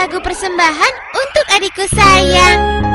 lagu persembahan untuk adikku sayang.